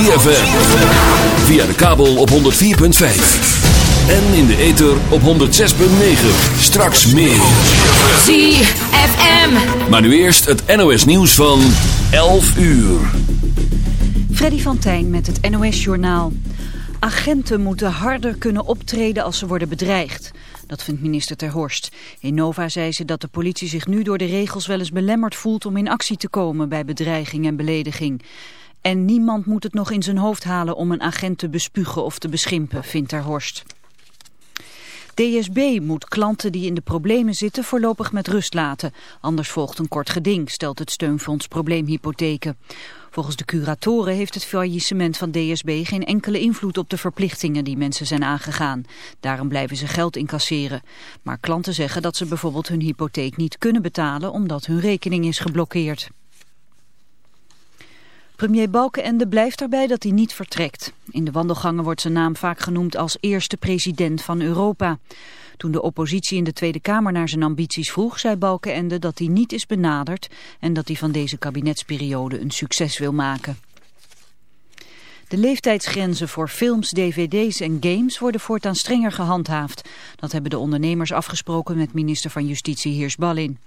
ZFM. Via de kabel op 104.5. En in de ether op 106.9. Straks meer. ZFM. Maar nu eerst het NOS nieuws van 11 uur. Freddy van Tijn met het NOS Journaal. Agenten moeten harder kunnen optreden als ze worden bedreigd. Dat vindt minister Ter Horst. In Nova zei ze dat de politie zich nu door de regels wel eens belemmerd voelt om in actie te komen bij bedreiging en belediging. En niemand moet het nog in zijn hoofd halen om een agent te bespugen of te beschimpen, vindt Ter Horst. DSB moet klanten die in de problemen zitten voorlopig met rust laten. Anders volgt een kort geding, stelt het steunfonds Probleemhypotheken. Volgens de curatoren heeft het faillissement van DSB geen enkele invloed op de verplichtingen die mensen zijn aangegaan. Daarom blijven ze geld incasseren. Maar klanten zeggen dat ze bijvoorbeeld hun hypotheek niet kunnen betalen omdat hun rekening is geblokkeerd. Premier Balkenende blijft erbij dat hij niet vertrekt. In de wandelgangen wordt zijn naam vaak genoemd als eerste president van Europa. Toen de oppositie in de Tweede Kamer naar zijn ambities vroeg, zei Balkenende dat hij niet is benaderd en dat hij van deze kabinetsperiode een succes wil maken. De leeftijdsgrenzen voor films, dvd's en games worden voortaan strenger gehandhaafd. Dat hebben de ondernemers afgesproken met minister van Justitie Heers Ballin.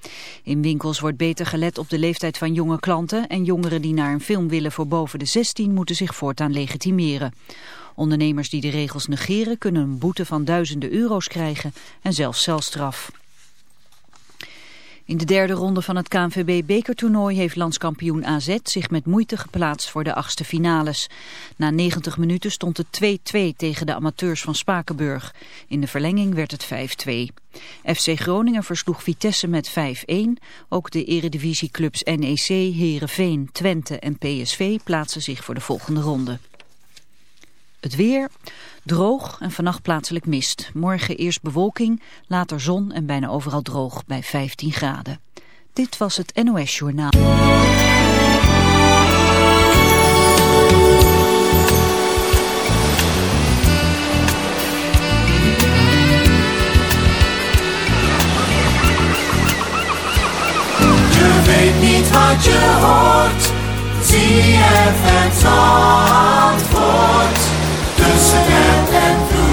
In winkels wordt beter gelet op de leeftijd van jonge klanten... en jongeren die naar een film willen voor boven de 16 moeten zich voortaan legitimeren. Ondernemers die de regels negeren kunnen een boete van duizenden euro's krijgen en zelfs celstraf. In de derde ronde van het KNVB-bekertoernooi heeft landskampioen AZ zich met moeite geplaatst voor de achtste finales. Na 90 minuten stond het 2-2 tegen de amateurs van Spakenburg. In de verlenging werd het 5-2. FC Groningen versloeg Vitesse met 5-1. Ook de eredivisieclubs NEC, Herenveen, Twente en PSV plaatsen zich voor de volgende ronde. Het weer, droog en vannacht plaatselijk mist. Morgen eerst bewolking, later zon en bijna overal droog bij 15 graden. Dit was het NOS Journaal. Je weet niet wat je hoort. ZFM antwoord. Tussen app en vloed.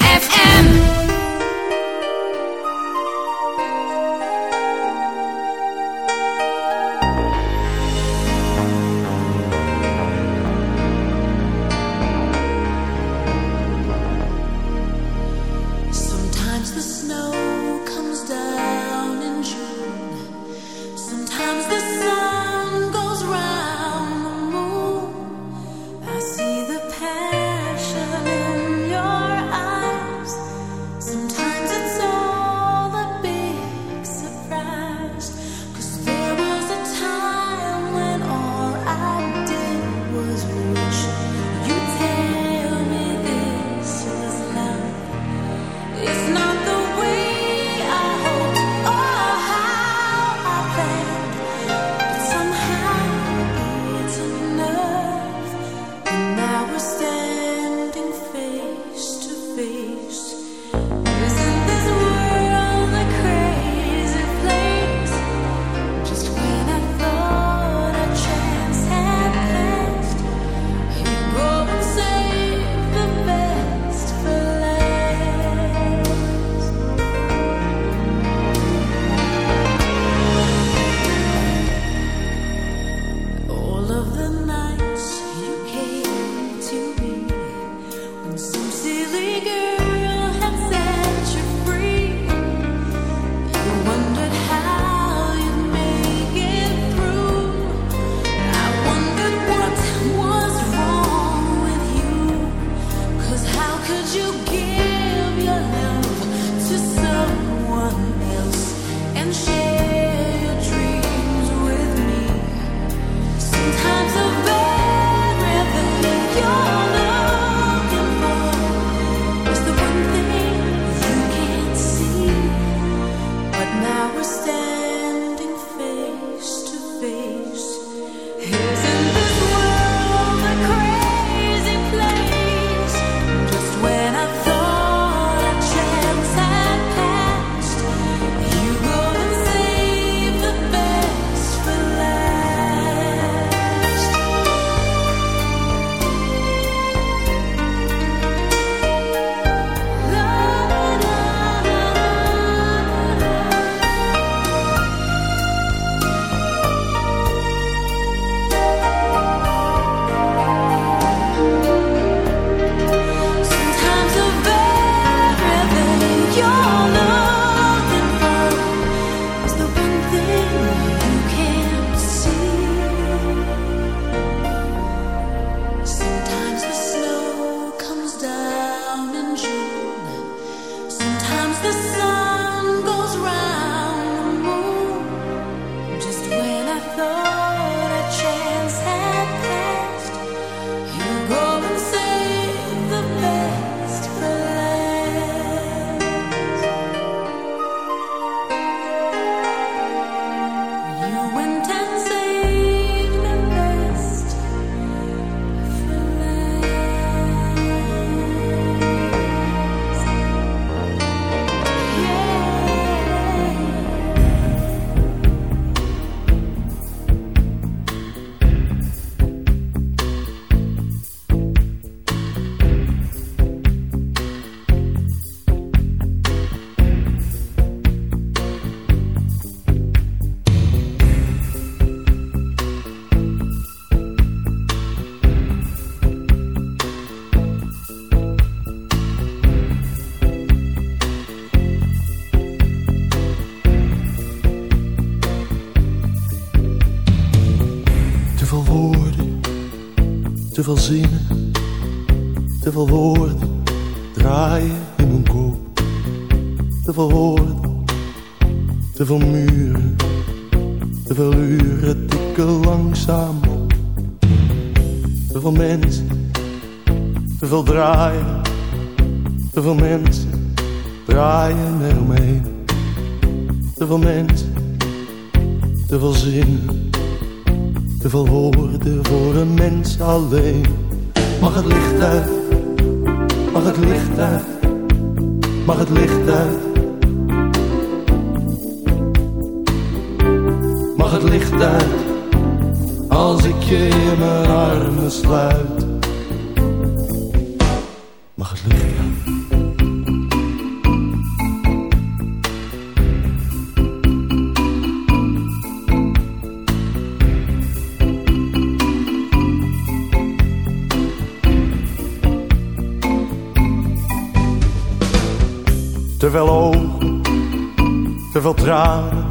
te veel zinnen, te veel woorden. licht uit als ik je in mijn armen sluit. Mag het licht? Te veel ogen, te veel tranen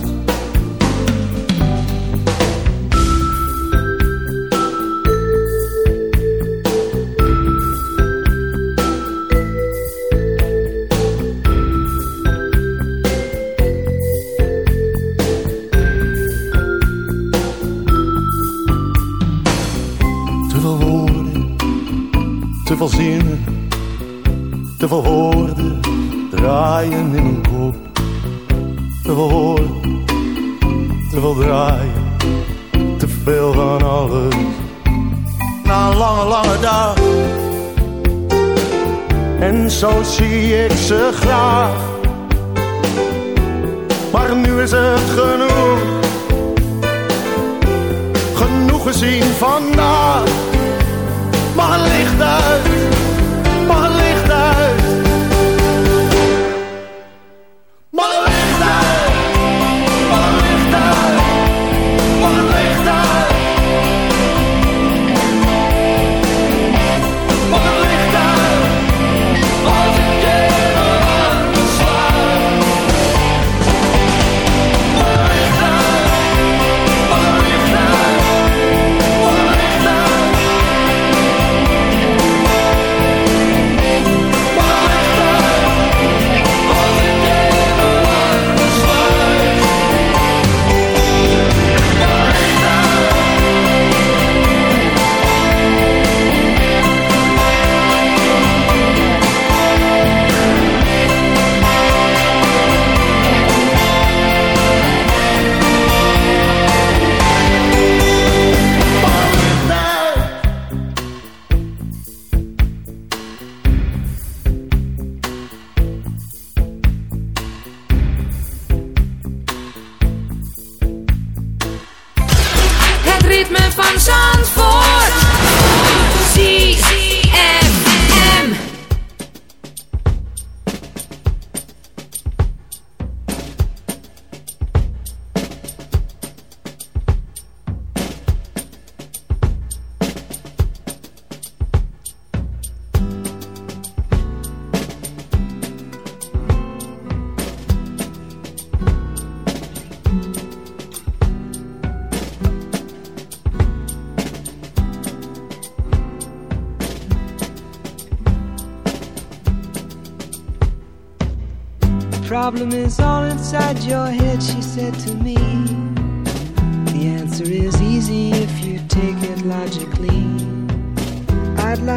Zie ik ze graag. Maar nu is het genoeg. Genoeg gezien vandaag. Het licht uit,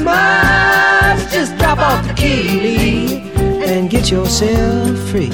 much. Just drop off the key, and get yourself free.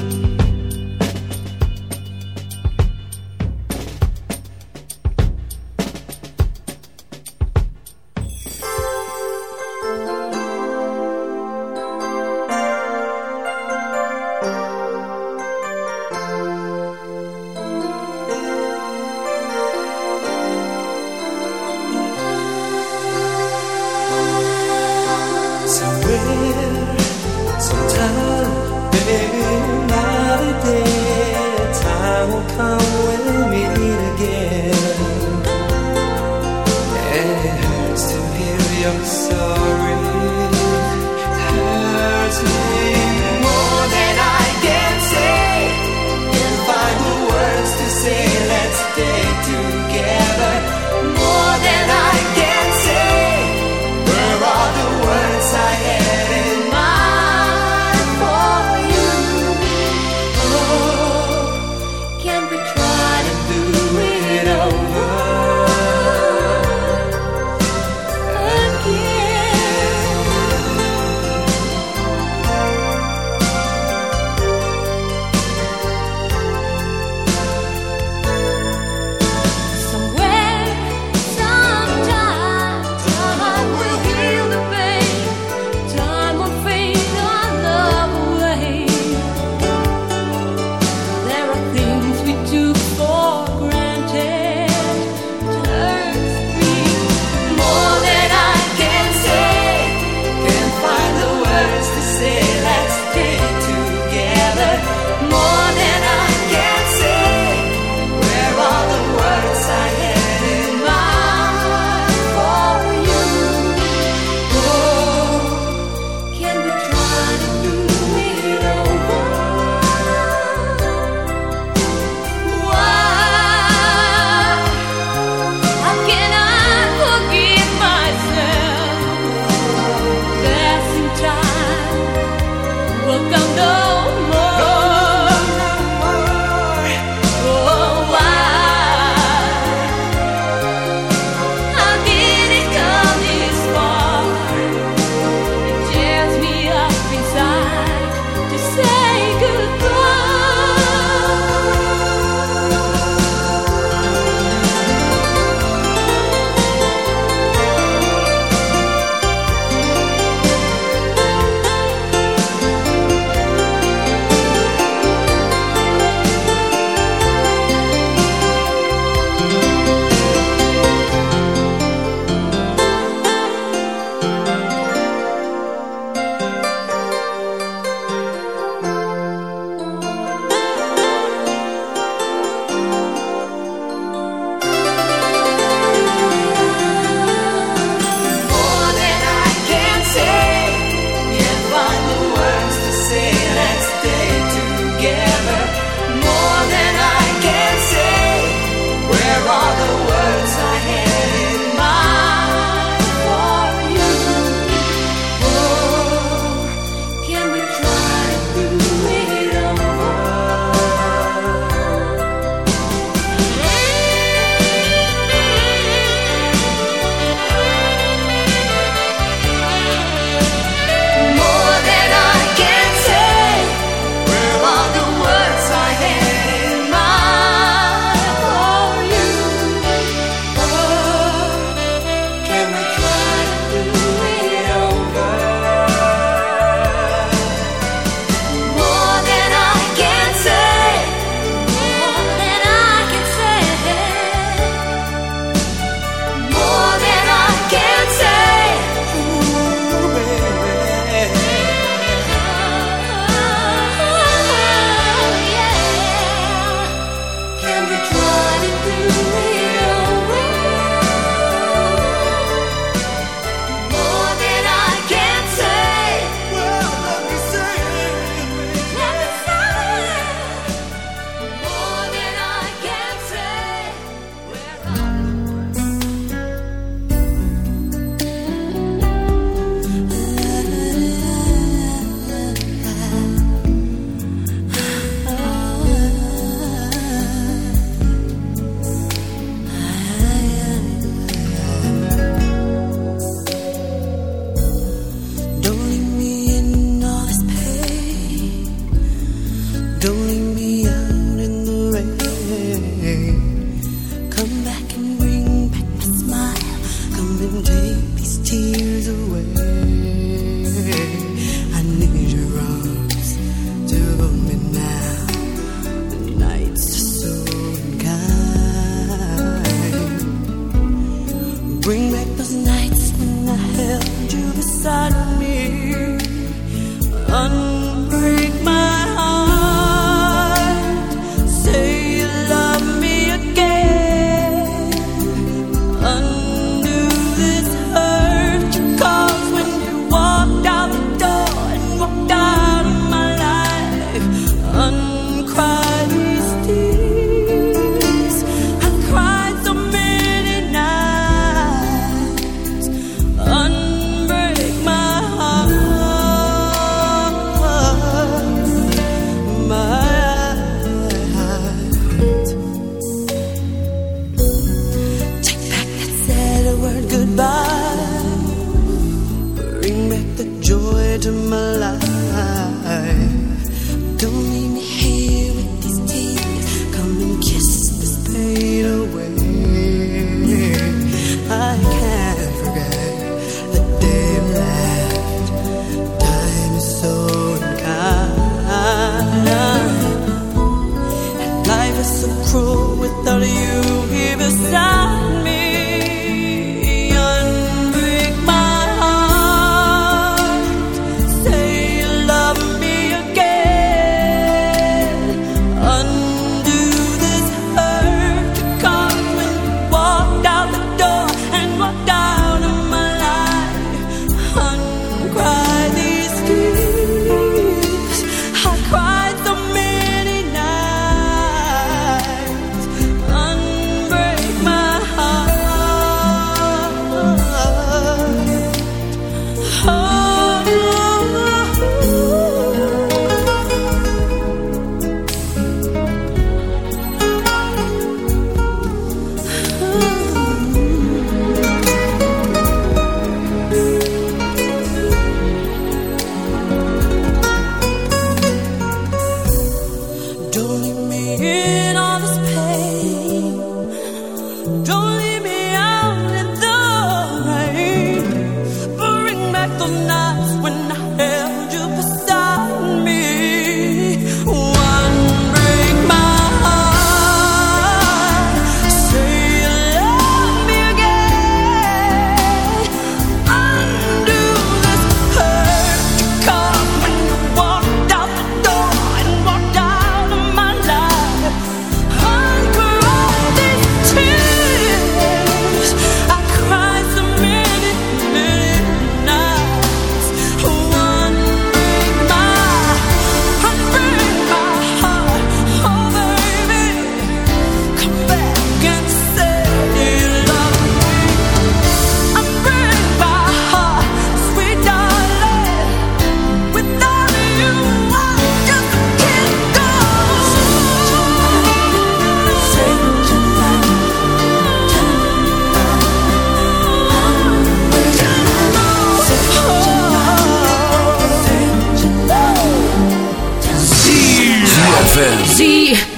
ZFM.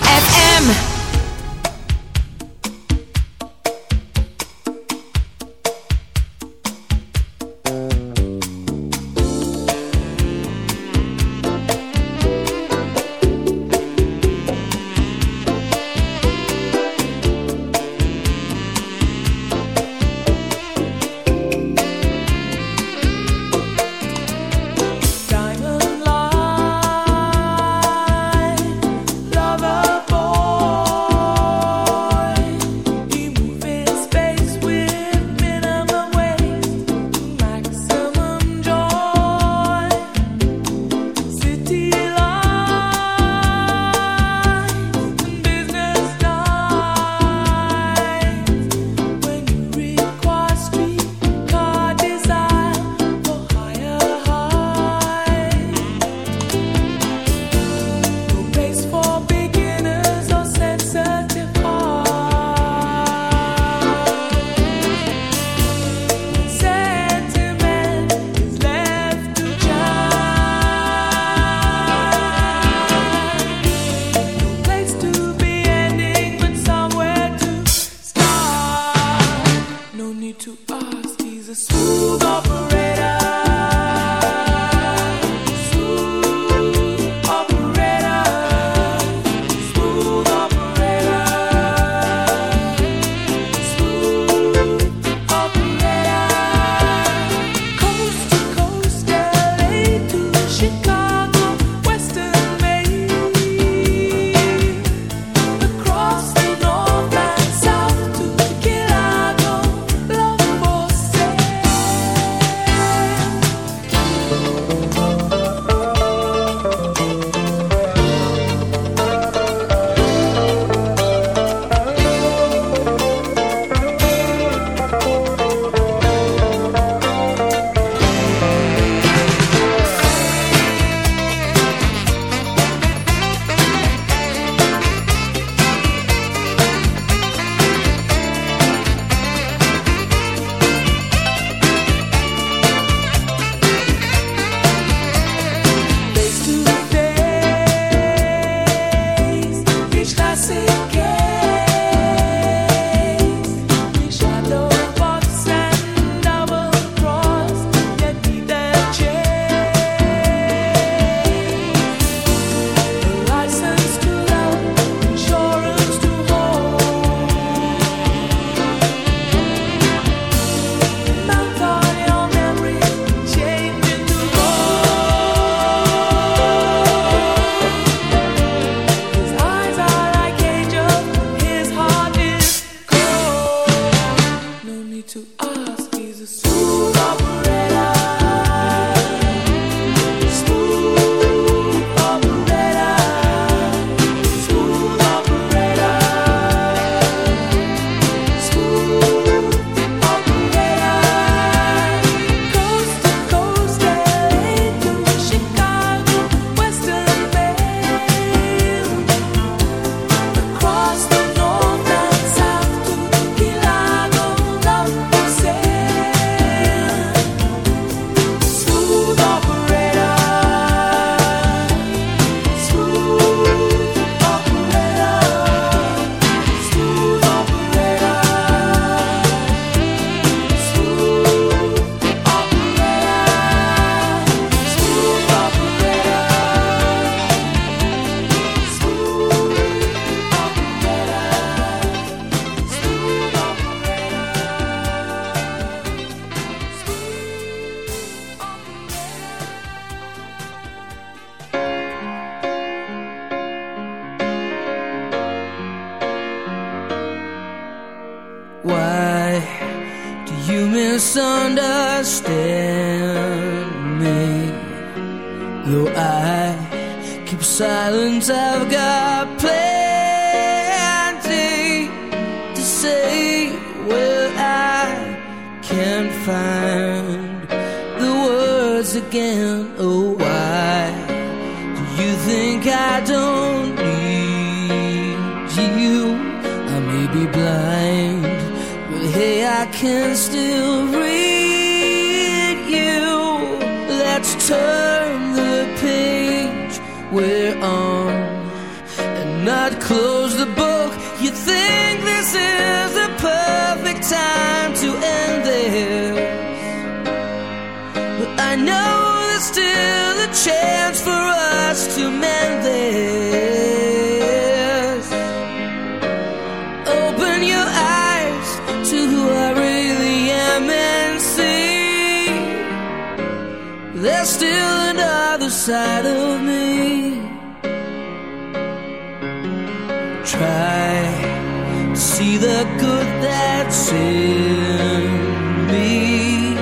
see the good that's in me.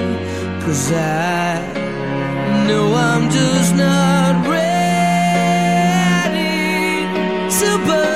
Cause I know I'm just not ready to burn.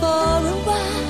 for a while.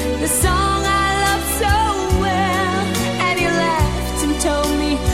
the song I love so well. And he laughed and told me.